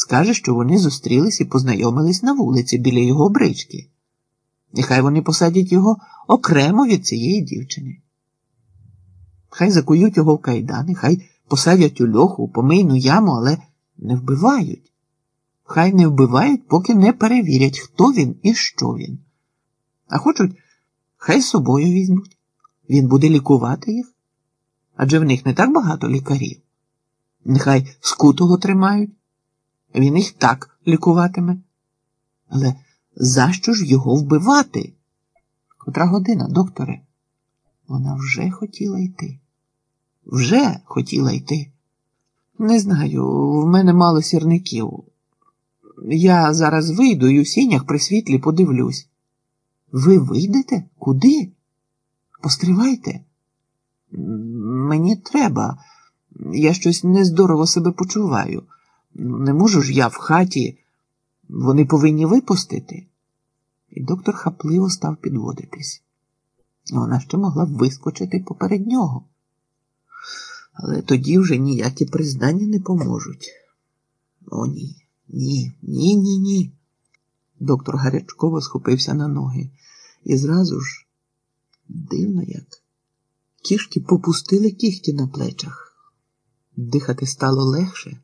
Скаже, що вони зустрілись і познайомились на вулиці біля його брички. Нехай вони посадять його окремо від цієї дівчини. Хай закують його в кайдани, хай посадять у льоху, у помийну яму, але не вбивають. Хай не вбивають, поки не перевірять, хто він і що він. А хочуть, хай з собою візьмуть. Він буде лікувати їх. Адже в них не так багато лікарів. Нехай скутого тримають. Він їх так лікуватиме. Але за що ж його вбивати? Котра година, докторе? Вона вже хотіла йти. Вже хотіла йти. Не знаю, в мене мало сірників. Я зараз вийду і у сінях при світлі подивлюсь. Ви вийдете? Куди? Постривайте. Мені треба. Я щось нездорово себе почуваю. Не можу ж я в хаті. Вони повинні випустити. І доктор хапливо став підводитись. Вона ще могла вискочити поперед нього. Але тоді вже ніякі признання не поможуть. О, ні, ні, ні, ні, ні. Доктор гарячково схопився на ноги. І зразу ж, дивно як, кішки попустили кіхті на плечах. Дихати стало легше,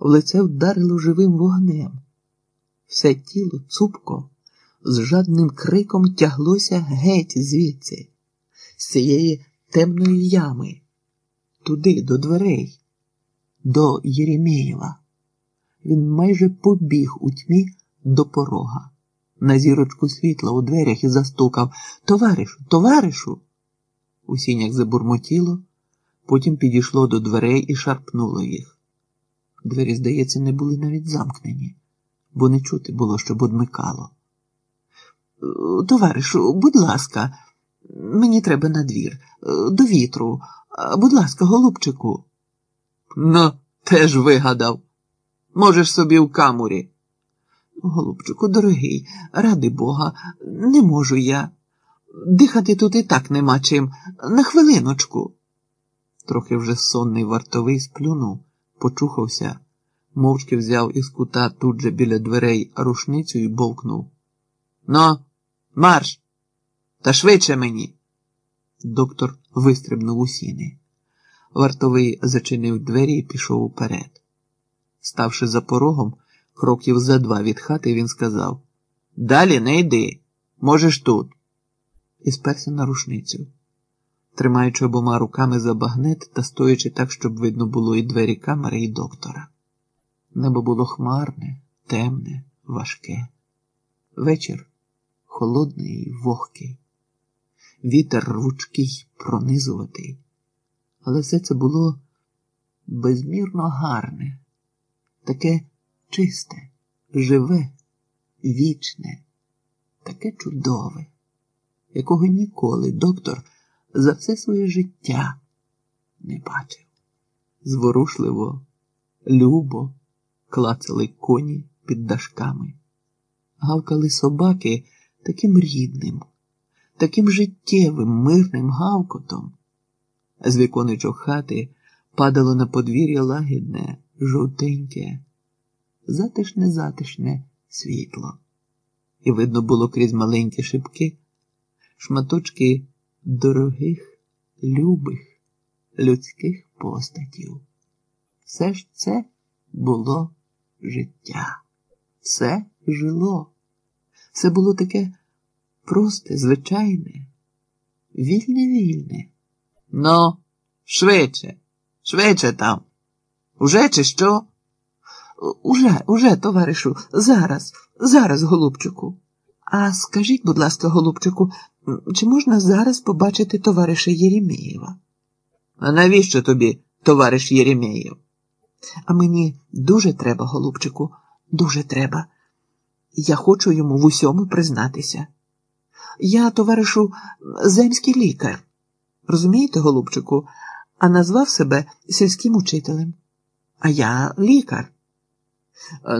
в лице вдарило живим вогнем. Все тіло цупко з жадним криком тяглося геть звідси, з цієї темної ями, туди, до дверей, до Єремєєва. Він майже побіг у тьмі до порога. На зірочку світла у дверях і застукав Товаришу, товаришу. У сінях забурмотіло, потім підійшло до дверей і шарпнуло їх. Двері, здається, не були навіть замкнені, бо не чути було, щоб одмикало. Товаришу, будь ласка, мені треба на двір, до вітру. Будь ласка, голубчику. Ну, теж вигадав. Можеш собі в камурі. Голубчику, дорогий, ради Бога, не можу я. Дихати тут і так нема чим. На хвилиночку. Трохи вже сонний вартовий сплюнув, почухався, мовчки взяв із кута тут же біля дверей рушницю і бовкнув. Ну, марш! Та швидше мені. Доктор вистрибнув у сіни. Вартовий зачинив двері і пішов уперед. Ставши за порогом, кроків за два від хати, він сказав Далі не йди, можеш тут. І сперся на рушницю, тримаючи обома руками за багнет та стоячи так, щоб видно було і двері камери, і доктора. Небо було хмарне, темне, важке. Вечір холодний і вогкий, вітер рвучкий, пронизуватий. Але все це було безмірно гарне, таке чисте, живе, вічне, таке чудове, якого ніколи доктор за все своє життя не бачив. Зворушливо, любо клацали коні під дашками, гавкали собаки таким рідним, таким життєвим, мирним гавкотом. З віконечок хати падало на подвір'я лагідне, жовтеньке затишне затишне світло, і видно було крізь маленькі шибки шматочки дорогих, любих, людських постатів. Все ж це було життя, все жило, все було таке просте, звичайне, вільне, вільне. Ну, швидше, швидше там. Уже чи що? Уже, уже, товаришу, зараз, зараз, голубчику. А скажіть, будь ласка, голубчику, чи можна зараз побачити товариша Єремєєва? А навіщо тобі, товариш Єремєєв? А мені дуже треба, голубчику, дуже треба. Я хочу йому в усьому признатися. Я, товаришу, земський лікар. Розумієте, голубчику, а назвав себе сільським учителем. А я лікар.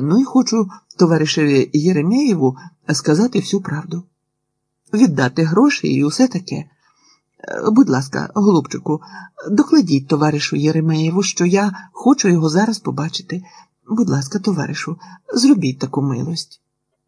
Ну і хочу товаришеві Єремєєву сказати всю правду, віддати гроші і усе таке. Будь ласка, голубчику, докладіть товаришу Єремеєву, що я хочу його зараз побачити. Будь ласка, товаришу, зробіть таку милость.